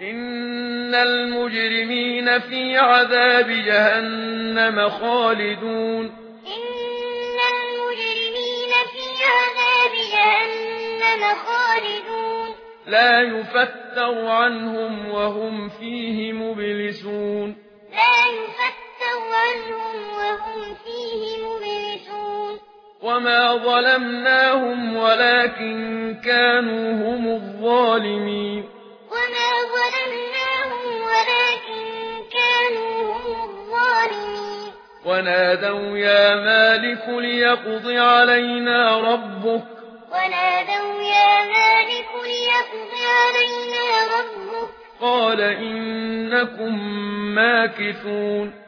إن المجرمين في عذاب جهنم خالدون إن المجرمين في عذاب جهنم خالدون لا يفتر عنهم وهم فيه مبلسون لا يفتر عنهم وهم فيه مبلسون وما ظلمناهم ولكن كانوا هم الظالمين فظلمناهم ولكن كانوا هم الظالمين ونادوا يا مالك ليقض علينا ربك. ونادوا يا مالك ليقض علينا ربك. قال إنكم ماكثون.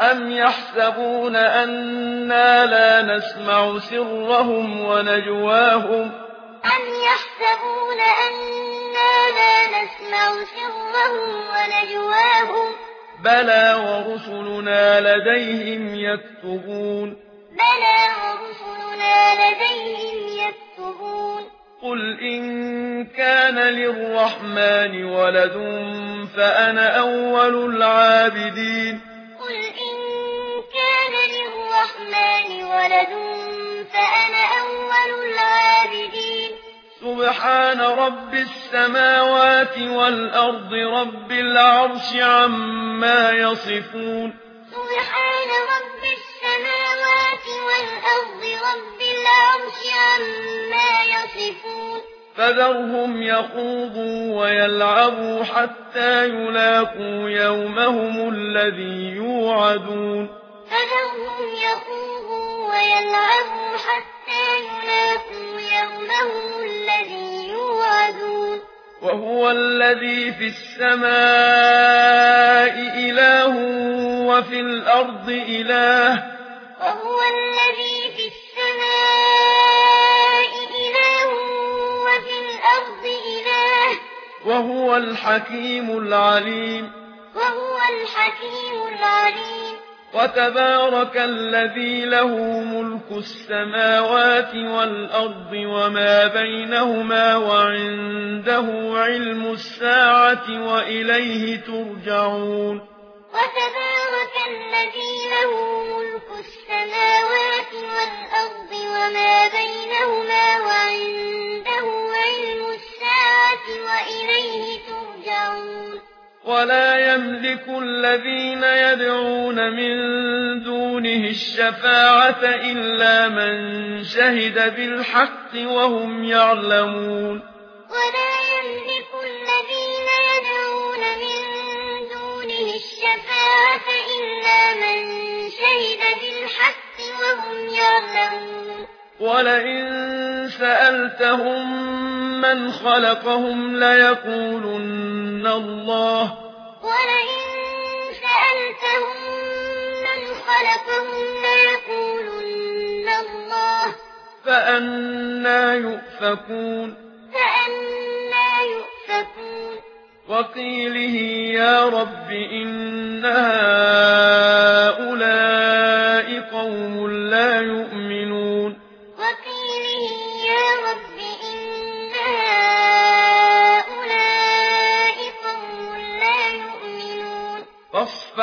أم يحسبون أنا لا نسمع سرهم ونجواهم أم يحسبون أنا لا نسمع سرهم ونجواهم بلى ورسلنا لديهم يكتبون بلى ورسلنا لديهم يكتبون قل إن كان للرحمن ولد فأنا أول العابدين فأنا أول العابدين. سبحان رب السماوات والأرض رب العرش عما يصفون. سبحان رب السماوات والأرض رب العرش عما يصفون. فذرهم يخوضوا ويلعبوا حتى يلاقوا يومهم الذي يوعدون. فذرهم يخوضوا معه حتى يلاقوا يومهم الذي يوعدون. وهو الذي في السماء إله وفي الأرض إله. وهو الذي في السماء إله وفي الأرض إله. وهو الحكيم العليم. وهو الحكيم العليم. وتبارك الذي له ملك السماوات والأرض وما بينهما وعنده علم الساعة وإليه ترجعون. وتبارك الذي له ملك السماوات والأرض وما بينهما وعنده ولا يملك الذين يدعون من دونه الشفاعة إلا من شهد بالحق وهم يعلمون ولا يملك الذين يدعون من دونه الشفاعة إلا من شهد بالحق وهم يعلمون ولئن سألتهم من خلقهم ليقولن الله ولئن سألتهم من خلقهم ليقولن الله فأنا يؤفكون فأنا يؤفكون وقيله يا رب إن هؤلاء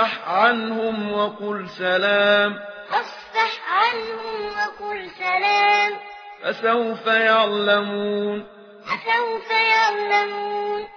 فاصفح عنهم وقل سلام. فاصفح عنهم وقل سلام. فسوف يعلمون. فسوف يعلمون.